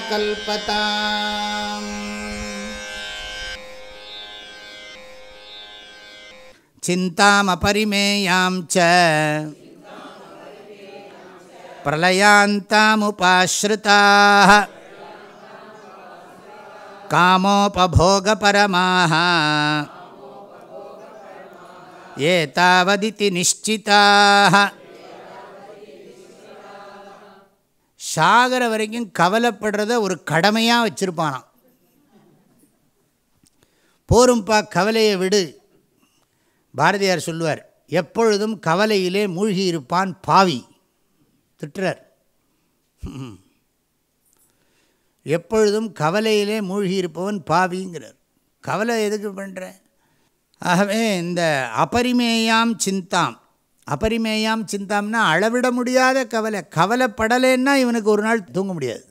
कल्पताम्। चिन्तामपरिमेयां च प्रलयान्तामुपाश्रिताः। कामोपभोगपरमाः। एतावदिति निश्चिताः சாகர வரைக்கும் கவலைப்படுறத ஒரு கடமையாக வச்சுருப்பானான் போரும்பா கவலையை விடு. பாரதியார் சொல்லுவார் எப்பொழுதும் கவலையிலே மூழ்கி இருப்பான் பாவி. திட்டுறார். எப்பொழுதும் கவலையிலே மூழ்கி இருப்பவன் பாவிங்கிறார். கவலை எதுக்கு பண்ணுற ஆகவே இந்த அபரிமேயாம் சிந்தாம். அபரிமேயாம் சிந்தாம்னா அளவிட முடியாத கவலை. கவலைப்படலைன்னா இவனுக்கு ஒரு நாள் தூங்க முடியாது.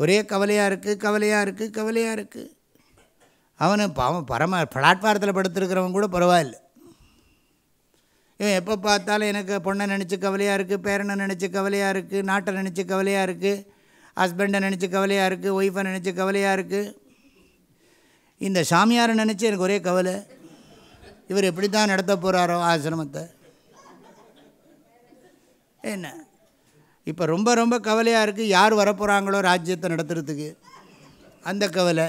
ஒரே கவலையாக இருக்குது கவலையாக இருக்குது கவலையாக இருக்குது அவனு அவன் பரம பிளாட்பாரத்தில் படுத்துருக்கிறவன் கூட பரவாயில்ல. இவன் எப்போ பார்த்தாலும் எனக்கு பொண்ணை நினச்சி கவலையாக இருக்குது பேரனை நினச்சி கவலையாக இருக்குது நாட்டை நினச்சி கவலையாக இருக்குது ஹஸ்பண்டை நினச்சி கவலையாக இருக்குது ஒய்ஃபை நினச்சி கவலையாக இருக்குது இந்த சாமியாரை நினச்சி எனக்கு ஒரே கவலை. இவர் எப்படி தான் நடத்த போகிறாரோ ஆசிரமத்தை? என்ன? இப்போ ரொம்ப ரொம்ப கவலையாக இருக்குது யார் வரப்போகிறாங்களோ ராஜ்யத்தை நடத்துகிறதுக்கு அந்த கவலை.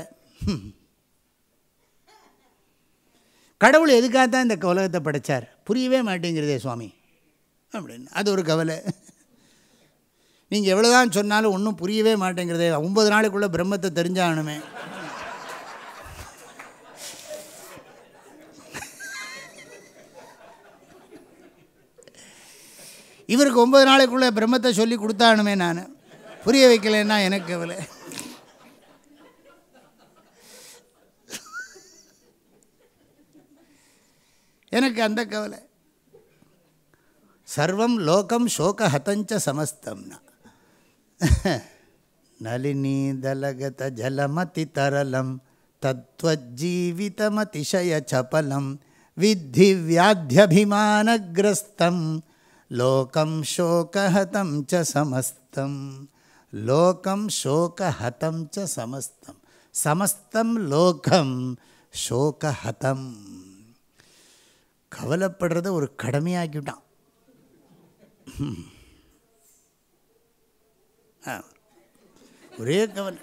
கடவுள் எதுக்காக தான் இந்த உலகத்தை படைத்தார் புரியவே மாட்டேங்கிறதே சுவாமி. அப்படின்னு. அது ஒரு கவலை. நீங்கள் எவ்வளோ தான் சொன்னாலும் ஒன்றும் புரியவே மாட்டேங்கிறதே ஒம்பது நாளைக்குள்ளே பிரம்மத்தை தெரிஞ்சாகணுமே. இவருக்கு ஒம்பது நாளைக்குள்ளே பிரம்மத்தை சொல்லி கொடுத்தானுமே நான். புரிய வைக்கலைன்னா எனக்கு கவலை. எனக்கு அந்த கவலை. சர்வம் லோகம் சோக ஹதஞ்ச சமஸ்தம்னா. நளினி தலகத ஜலமதி தரலம் தத்வஜீவிதமதிசய சபலம் வித்தி வியாத்தியபிமானகிரஸ்தம் லோகம் சோகஹதம் ச சமஸ்தம் லோகம் சோகஹதம் ச சமஸ்தம் சமஸ்தம் லோகம் சோகஹதம் கவலைப்படுறத ஒரு கடமையாக்கிவிட்டான் ஒரே கவலை.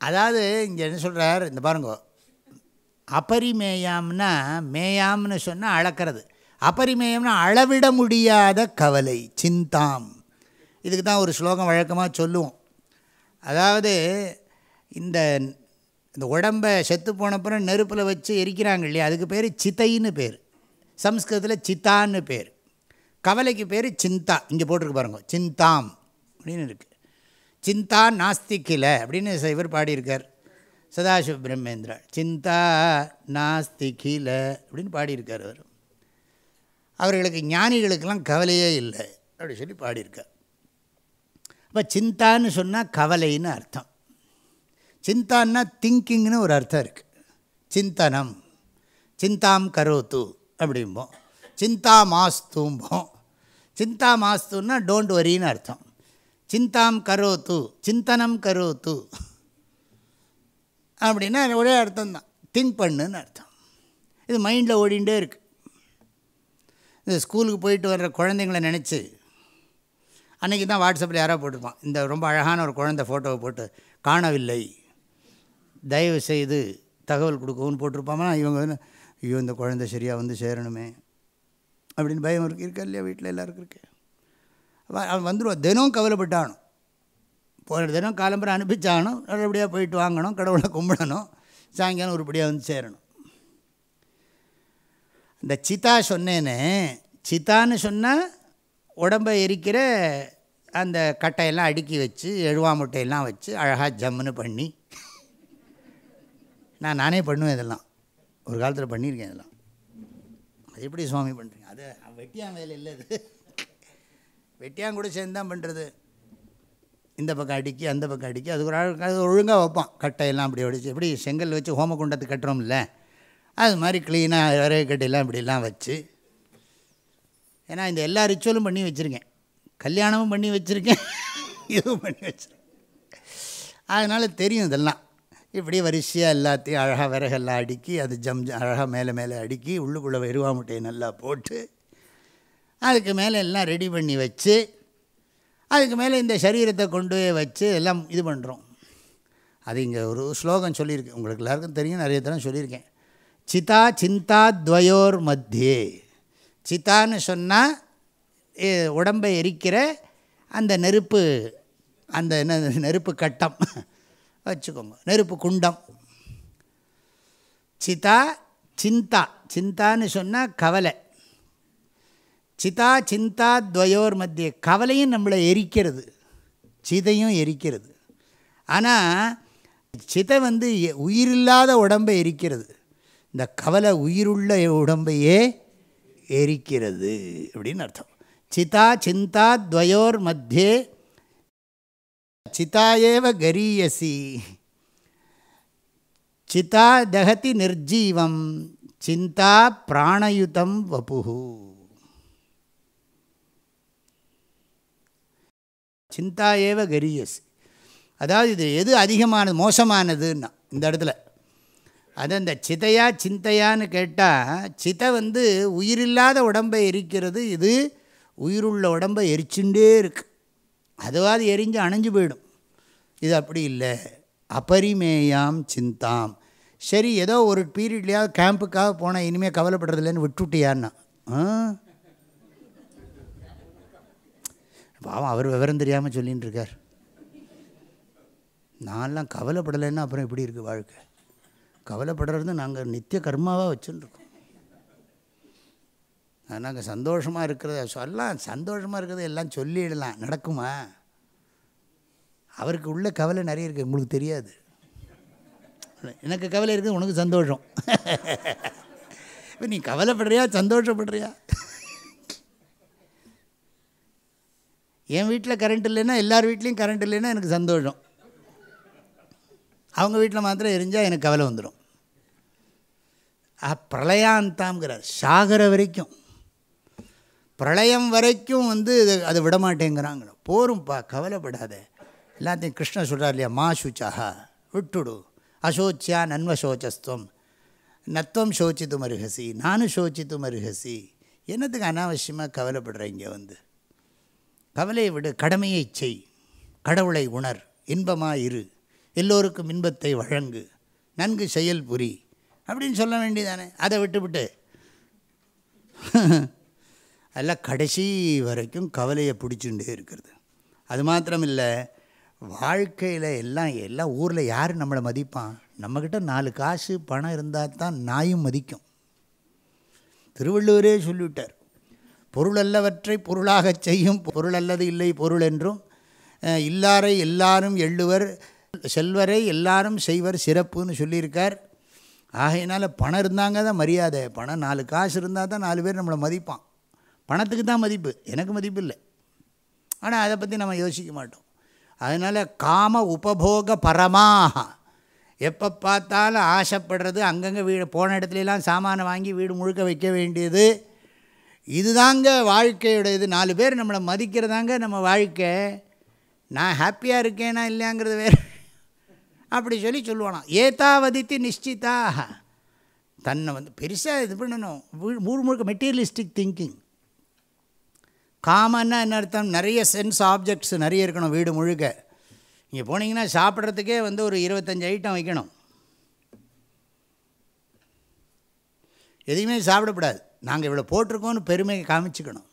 அதாவது இங்கே என்ன சொல்கிறார் இந்த பாருங்க. அபரிமேயாம்னா மேயாம்னு சொன்னால் அளக்கிறது. அபரிமேயம்னா அளவிட முடியாத கவலை சிந்தாம். இதுக்கு தான் ஒரு ஸ்லோகம் வழக்கமாக சொல்லுவோம். அதாவது இந்த இந்த உடம்பை செத்து போனப்புறம் நெருப்பில் வச்சு எரிக்கிறாங்க இல்லையா? அதுக்கு பேர் சித்தைன்னு பேர். சம்ஸ்கிருதத்தில் சித்தான்னு பேர். கவலைக்கு பேர் சிந்தா. இங்கே போட்டிருக்கு பாருங்க. சிந்தாம் அப்படின்னு இருக்குது சிந்தா நாஸ்திக்கில அப்படின்னு இவர் பாடியிருக்கார். சதாசிவ பிரம்மேந்திரா சிந்தா நாஸ்தி கீழ அப்படின்னு பாடியிருக்கார் அவர். அவர்களுக்கு ஞானிகளுக்கெல்லாம் கவலையே இல்லை அப்படி சொல்லி பாடியிருக்கார். அப்போ சிந்தான்னு சொன்னால் கவலைன்னு அர்த்தம். சிந்தான்னா திங்கிங்னு ஒரு அர்த்தம் இருக்குது சிந்தனம் சிந்தாம் கரோத்து அப்படிம்போம். சிந்தா மாஸ்தும்போம் சிந்தா மாஸ்துன்னா டோன்ட் வரின்னு அர்த்தம். சிந்தாம் கரோத்து சிந்தனம் கரோத்து அப்படின்னா ஒரே அர்த்தம் தான் திங்க் பண்ணுன்னு அர்த்தம். இது மைண்டில் ஓடிண்டே இருக்குது இந்த ஸ்கூலுக்கு போயிட்டு வர்ற குழந்தைங்கள நினச்சி அன்றைக்கி தான் வாட்ஸ்அப்பில் யாராவது போட்டிருப்பான். இந்த ரொம்ப அழகான ஒரு குழந்தை ஃபோட்டோவை போட்டு காணவில்லை. தயவு செய்து தகவல் கொடுக்கவும் போட்டிருப்பாங்கன்னா இவங்க வந்து ஐயோ இந்த குழந்தை சரியாக வந்து சேரணுமே. அப்படின்னு பயம் இருக்கு இருக்கா இல்லையா? வீட்டில் எல்லாருக்கும் இருக்கு. அவன் அவன் வந்துடுவான் தினம் கவலைப்பட்டானும். போன தினம் காலம்பரை அனுப்பிச்சாகணும் நல்லபடியாக போயிட்டு வாங்கணும் கடவுளை கும்பிடணும் சாயங்காலம் உருப்படியாக வந்து சேரணும். இந்த சிதா சொன்னேன்னு சித்தான்னு சொன்னால் உடம்பை எரிக்கிற அந்த கட்டையெல்லாம் அடுக்கி வச்சு எழுவா முட்டையெல்லாம் வச்சு அழகாக ஜம்முன்னு பண்ணி நான் நானே பண்ணுவேன் இதெல்லாம். ஒரு காலத்தில் பண்ணியிருக்கேன் இதெல்லாம். அது எப்படி சுவாமி பண்ணுறீங்க அது வெட்டியான் வேலை இல்லை இது வெட்டியான் கூட சேர்ந்து தான் பண்ணுறது இந்த பக்கம் அடிக்கி அந்த பக்கம் அடிக்கி அது ஒரு அது ஒழுங்காக வைப்பான். கட்டையெல்லாம் அப்படி ஒடிச்சு எப்படி செங்கல் வச்சு ஹோமகுண்டத்துக்கு கட்டுறோம்ல அது மாதிரி க்ளீனாக விறகு கட்டையெல்லாம் இப்படிலாம் வச்சு ஏன்னா இந்த எல்லா ரிச்சுவலும் பண்ணி வச்சுருக்கேன். கல்யாணமும் பண்ணி வச்சுருக்கேன். இதுவும் பண்ணி வச்சுருக்கேன். அதனால் தெரியும் இதெல்லாம். இப்படி வரிசையாக எல்லாத்தையும் அழகாக விறகெல்லாம் அடுக்கி அது ஜம் அழகாக மேலே மேலே அடுக்கி உள்ளுக்குள்ளே வெறுவா முட்டையை நல்லா போட்டு அதுக்கு மேலே எல்லாம் ரெடி பண்ணி வச்சு அதுக்கு மேலே இந்த சரீரத்தை கொண்டு போய் வச்சு எல்லாம் இது பண்ணுறோம். அது இங்கே ஒரு ஸ்லோகம் சொல்லியிருக்கேன் உங்களுக்கு எல்லாருக்கும் தெரியும் நிறைய தரம் சொல்லியிருக்கேன். சிதா சிந்தா துவயோர் மத்தியே. சித்தான்னு சொன்னால் உடம்பை எரிக்கிற அந்த நெருப்பு அந்த என்ன நெருப்பு கட்டம். வச்சுக்கோங்க. நெருப்பு குண்டம். சிதா சிந்தா. சிந்தான்னு சொன்னால் கவலை. சிதா சிந்தா துவயோர் மத்திய கவலையும் நம்மளை எரிக்கிறது. சிதையும் எரிக்கிறது. ஆனால் சிதை வந்து உயிரில்லாத உடம்பை எரிக்கிறது. இந்த கவலை உயிருள்ள உடம்பையே எரிக்கிறது அப்படின்னு அர்த்தம். சிதா சிந்தா துவயோர் மத்தியே சிதாயேவ கரீயசி. சிதா தகதி நிர்ஜீவம். சிந்தா பிராணயுதம் வபுஹு. சிந்தா ஏவ கரியஸ் அதாவது இது எது அதிகமானது மோசமானதுன்னா இந்த இடத்துல. அது அந்த சிதையா சிந்தையான்னு கேட்டால் சிதை வந்து உயிரில்லாத உடம்பை எரிக்கிறது இது உயிருள்ள உடம்பை எரிச்சுட்டே இருக்குது அதுவாது எரிஞ்சு அணைஞ்சு போயிடும். இது அப்படி இல்லை. அபரிமேயாம் சிந்தாம். சரி ஏதோ ஒரு பீரியட்லையாவது கேம்புக்காக போனால் இனிமேல் கவலைப்படுறதில்லைன்னு விட்டுட்டியான்னா பாவம் அவர் விவரம் தெரியாமல் சொல்லின்னு இருக்கார் நான்லாம் கவலைப்படலைன்னா அப்புறம் எப்படி இருக்குது வாழ்க்கை? கவலைப்படுறது நாங்கள் நித்திய கர்மாவாக வச்சுருக்கோம் நாங்கள் சந்தோஷமாக இருக்கிறத சொல்லலாம் சந்தோஷமாக இருக்கிறத எல்லாம் சொல்லிடலாம். நடக்குமா? அவருக்கு உள்ள கவலை நிறைய இருக்குது உங்களுக்கு தெரியாது. எனக்கு கவலை இருக்குது உனக்கு சந்தோஷம். இப்போ நீ கவலைப்படுறியா சந்தோஷப்படுறியா? என் வீட்டில் கரண்ட் இல்லைன்னா எல்லார் வீட்லேயும் கரண்ட் இல்லைன்னா எனக்கு சந்தோஷம். அவங்க வீட்டில் மாத்திரம் எரிஞ்சால் எனக்கு கவலை வந்துடும் ஆ பிரளயாந்தாம்ங்கிறார். சாகர வரைக்கும். பிரளயம் வரைக்கும் வந்து அதை விடமாட்டேங்கிறாங்க போரும்ப்பா கவலைப்படாத. எல்லாத்தையும் கிருஷ்ணன் சொல்கிறார் இல்லையா? மா சுச்சாக விட்டுடு. அசோச்சியா நன்வசோச்சஸ்துவம் நத்துவம் சோச்சித்து மருகசி நானும் சோச்சித்து மருகசி என்னத்துக்கு அனாவசியமாக கவலைப்படுறேன் இங்கே வந்து? கவலையை விடு கடமையை செய். கடவுளை உணர் இன்பமாக இரு எல்லோருக்கும் இன்பத்தை வழங்கு. நன்கு செயல் புரி. அப்படின்னு சொல்ல வேண்டியதானே? அதை விட்டுவிட்டு. அதில் கடைசி வரைக்கும் கவலையை பிடிச்சுட்டே இருக்கிறது. அது மாத்திரம் இல்லை வாழ்க்கையில் எல்லாம் எல்லாம் ஊரில் யார் நம்மளை மதிப்பான்? நம்மக்கிட்ட நாலு காசு பணம் இருந்தால் தான் நாயும் மதிக்கும். திருவள்ளுவரே சொல்லிவிட்டார் பொருள் அல்லவற்றை பொருளாகச் செய்யும் பொருள் அல்லது இல்லை பொருள் என்றும் இல்லாரை எல்லாரும் எள்ளுவர் செல்வரை எல்லாரும் செய்வர் சிறப்புன்னு சொல்லியிருக்கார். ஆகையினால் பணம் இருந்தாங்க தான் மரியாதை. பணம் நாலு காசு இருந்தால் தான் நாலு பேர் நம்மளை மதிப்பான். பணத்துக்கு தான் மதிப்பு. எனக்கு மதிப்பு இல்லை. ஆனால் அதை பற்றி நம்ம யோசிக்க மாட்டோம். அதனால் காம உபபோக பரமாக எப்போ பார்த்தாலும் ஆசைப்படுறது அங்கங்கே வீடு போன இடத்துலலாம் சாமானை வாங்கி வீடு முழுக்க வைக்க வேண்டியது இதுதாங்க வாழ்க்கையோட இது நாலு பேர் நம்மளை மதிக்கிறதாங்க நம்ம வாழ்க்கை. நான் ஹாப்பியாக இருக்கேனா இல்லையாங்கிறது வேறு. அப்படி சொல்லி சொல்லுவானாம் ஏதாவதித்து நிச்சிதாக தன்னை வந்து பெருசாக இது பண்ணணும். வீ- ஊர் முழுக்க மெட்டீரியலிஸ்டிக் திங்கிங் காமன்னா என்ன அர்த்தம்? நிறைய சென்ஸ் ஆப்ஜெக்ட்ஸ் நிறைய இருக்கணும் வீடு முழுக்க. இங்கே போனீங்கன்னா சாப்பிட்றதுக்கே வந்து ஒரு இருபத்தஞ்சி ஐட்டம் வைக்கணும். எதையுமே சாப்பிடக்கூடாது. நாங்கள் இவ்வளோ போட்டிருக்கோன்னு பெருமையை காமிச்சுக்கணும்.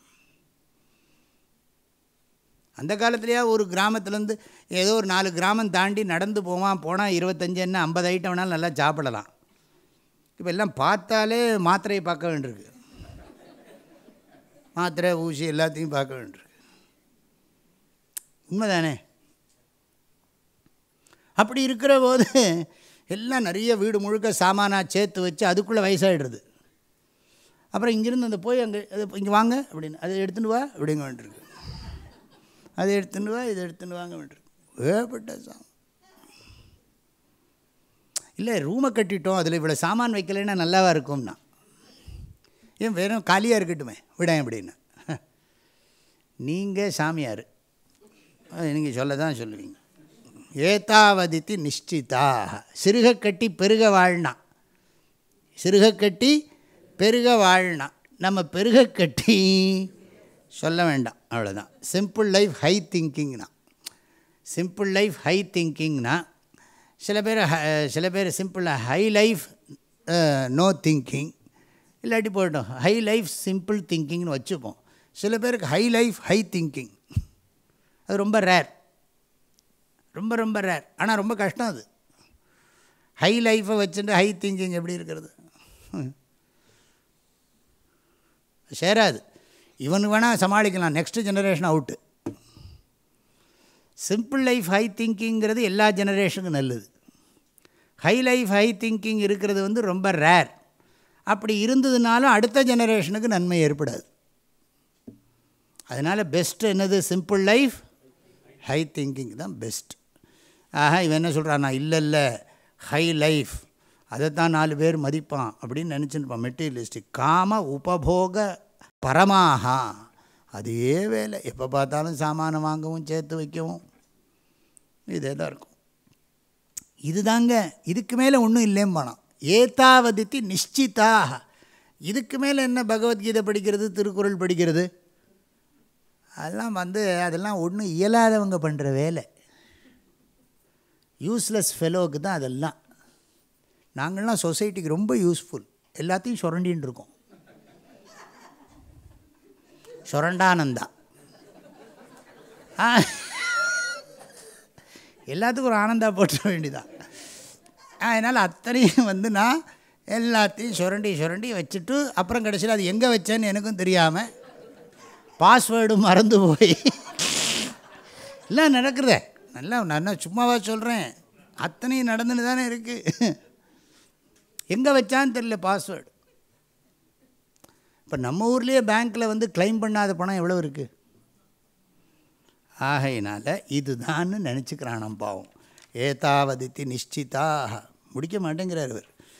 அந்த காலத்துலேயே ஒரு கிராமத்துலேருந்து ஏதோ ஒரு நாலு கிராமம் தாண்டி நடந்து போவான் போனால் இருபத்தஞ்சி என்ன ஐம்பது ஐட்டம் வேணாலும் நல்லா சாப்பிடலாம். இப்போ எல்லாம் பார்த்தாலே மாத்திரையை பார்க்க வேண்டியிருக்கு. மாத்திரை ஊசி எல்லாத்தையும் பார்க்க வேண்டியிருக்கு. உண்மைதானே? அப்படி இருக்கிற போது எல்லாம் நிறைய வீடு முழுக்க சாமானாக சேர்த்து வச்சு அதுக்குள்ளே வயசாகிடுறது அப்புறம் இங்கேருந்து அந்த போய் அங்கே அது இங்கே வாங்க அப்படின்னு அதை எடுத்துன்னு வா அப்படிங்க வேண்டியிருக்கு அதை எடுத்துன்னு வா இதை எடுத்துன்னு வாங்க வேண்டியிருக்கு வேப்பட்ட சாமி இல்லை ரூமை கட்டிட்டோம் அதில் இவ்வளோ சாமான் வைக்கலைன்னா நல்லாவா இருக்கும்னா. ஏன் வெறும் காலியாக இருக்கட்டுமே விடேன் அப்படின்னு. நீங்கள் சாமியார். நீங்கள் சொல்ல தான் சொல்லுவீங்க. ஏத்தாவதித்தி நிஷ்டிதாக சிறுக கட்டி பெருக வாழ்னா. சிறுக கட்டி பெருக வாழ்னா நம்ம பெருக கட்டி சொல்ல வேண்டாம் அவ்வளோதான் சிம்பிள் லைஃப் ஹை திங்கிங்னா சிம்பிள் லைஃப் ஹை திங்கிங்னா சில பேர் சில பேர் சிம்பிளாக ஹை லைஃப் நோ திங்கிங் இல்லாட்டி போய்ட்டோம் ஹை லைஃப் சிம்பிள் திங்கிங்னு வச்சுப்போம். சில பேருக்கு ஹை லைஃப் ஹை திங்கிங் அது ரொம்ப ரேர் ரொம்ப ரொம்ப ரேர் ஆனால் ரொம்ப கஷ்டம் அது. ஹை லைஃப்பை வச்சுட்டு ஹை திங்கிங் எப்படி இருக்கிறது? சேராது. இவனு வேணால் சமாளிக்கலாம். Next generation out simple life high திங்கிங்கிறது எல்லா ஜெனரேஷனுக்கும் நல்லது. ஹை லைஃப் ஹை திங்கிங் இருக்கிறது வந்து ரொம்ப ரேர் அப்படி இருந்ததுனாலும் அடுத்த ஜெனரேஷனுக்கு நன்மை ஏற்படாது. அதனால் பெஸ்ட்டு என்னது? சிம்பிள் லைஃப் ஹை திங்கிங் தான் பெஸ்ட் ஆஹா இவன் என்ன சொல்கிறான் நான் இல்லை இல்லை ஹை லைஃப் அதைத்தான் நாலு பேர் மதிப்பான் அப்படின்னு நினச்சிருப்பான் மெட்டீரியலிஸ்டிக் காம உபபோக பரமாகா அதே வேலை. எப்போ பார்த்தாலும் சாமானம் வாங்கவும் சேர்த்து வைக்கவும். இதே தான் இருக்கும். இதுதாங்க. இதுக்கு மேலே ஒன்றும் இல்லையும் பணம் ஏத்தாவதித்தி நிச்சிதாக இதுக்கு மேலே என்ன பகவத்கீதை படிக்கிறது திருக்குறள் படிக்கிறது? அதெல்லாம் வந்து அதெல்லாம் ஒன்றும் இயலாதவங்க பண்ணுற வேலை. யூஸ்லெஸ் ஃபெலோவுக்கு தான் அதெல்லாம். நாங்கள்லாம் சொசைட்டிக்கு ரொம்ப யூஸ்ஃபுல் எல்லாத்தையும் சுரண்டின்னு இருக்கோம். சுரண்டானந்தா. ஆ. எல்லாத்துக்கும் ஒரு ஆனந்தா போட்டுற வேண்டிதான் அதனால் அத்தனையும் வந்து நான் எல்லாத்தையும் சுரண்டி சுரண்டி வச்சுட்டு அப்புறம் கடைசியில் அது எங்கே வச்சேன்னு எனக்கும் தெரியாமல் பாஸ்வேர்டு மறந்து போய். எல்லாம் நடக்கிறத நல்லா நான் சும்மாவா சொல்கிறேன் அத்தனையும் நடந்துன்னு தானே இருக்குது எங்கே வச்சான்னு தெரியல பாஸ்வேர்டு இப்போ நம்ம ஊர்லேயே பேங்க்கில் வந்து கிளைம் பண்ணாத பணம் எவ்வளோ இருக்குது ஆகையினால் இதுதான்னு நினச்சிக்கிறான் பாவம். ஏதாவதித்தி நிச்சிதாக முடிக்க மாட்டேங்கிறார் இவர்.